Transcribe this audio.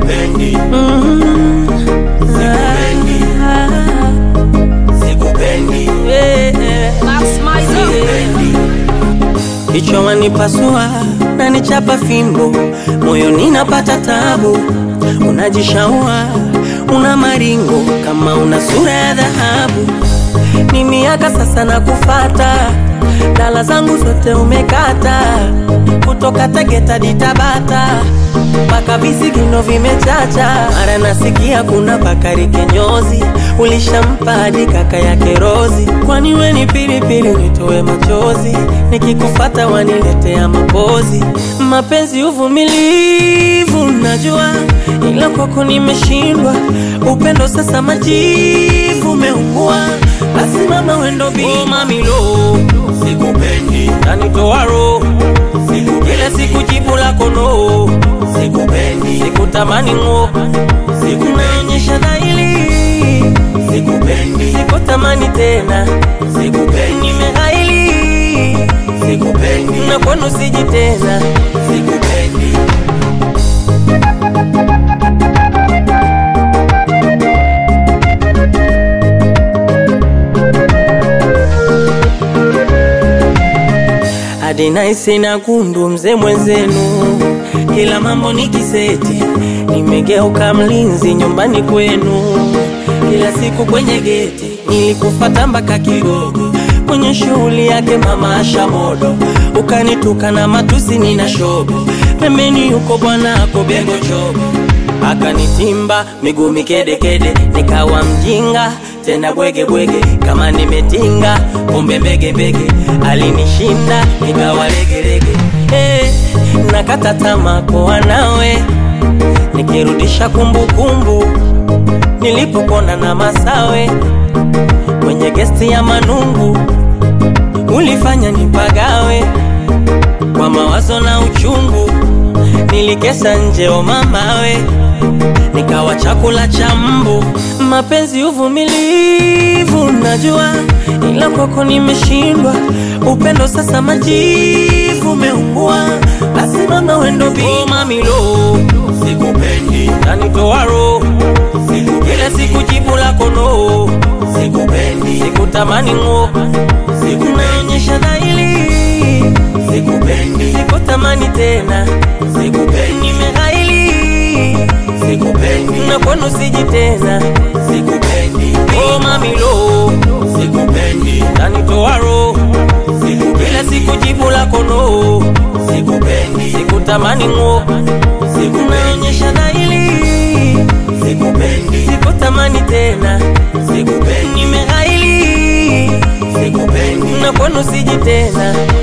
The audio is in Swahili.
sikupendi, Mm. Sikupendi. Ah, sikupendi, yeah. sikupendi. Kichwa wanipasua na nichapa fimbo, moyo ninapata tabu. Unajishaua una maringo kama una sura ya dhahabu. Ni miaka sasa na kufata, dala zangu zote umekata, kutoka Tegeta ditabata Tabata mpaka visigino vimechacha. Mara nasikia kuna Bakari Kenyozi, ulishampa hadi kaka yake Rozi. Kwani we ni pilipili nitoe machozi, nikikufata waniletea mapozi. Mapenzi uvumilivu, najua. Ila kwako nimeshindwa. Upendo sasa majivu umeungua, basi mama wendo bi oh, Sikupendi, nanitoa roho. Kila siku jibu lako no, sikupendi, nguo. Ng'o, sikunaonyesha dhahiri, sikupendi, sikutamani tena, sikupendi, nimehaili, sikupendi, na kwenu siji tena. sikupendi. Hadi naisi na kundu mzee mwenzenu, kila mambo ni kiseti, nimegeuka mlinzi nyumbani kwenu, kila siku kwenye geti nilikufata mbaka Kigogo, kwenye shughuli yake mama Asha Modo, ukanituka na matusi nina shobo, pembeni yuko bwana ako Bengo Chobo akanitimba miguu mikedekede, nikawa mjinga tena bwege bwege, kama nimetinga kumbe mbegembege. mbege, alinishinda nikawa legelege. Hey, nakata tamaa kuwa nawe, nikirudisha kumbukumbu nilipokona na Masawe kwenye gesti ya Manungu, ulifanya nipagawe kwa mawazo na uchungu, nilikesa nje o mamawe, nikawa chakula cha mbu. Mapenzi uvumilivu, najua ila kwako nimeshindwa. Upendo sasa majivu umeungua, basi mama wendo bi oh, mamilo Sikupendi, nanitoa roho kila siku jibu lako no, sikupendi, sikutamani ng'o, sikunaonyesha dhahiri, sikupendi, sikutamani tena, sikupendi, na kwenu sijiteza. Sikupendi, Oh mami lo, sikupendi, nanitoa roho kila siku jibu lako no, sikupendi, sikutamani ng'o, sikunaonyesha dhahiri, sikupendi, sikutamani tena, sikupendi, nimehaili, sikupendi, na kwenu sijiteza. tena. sikupendi.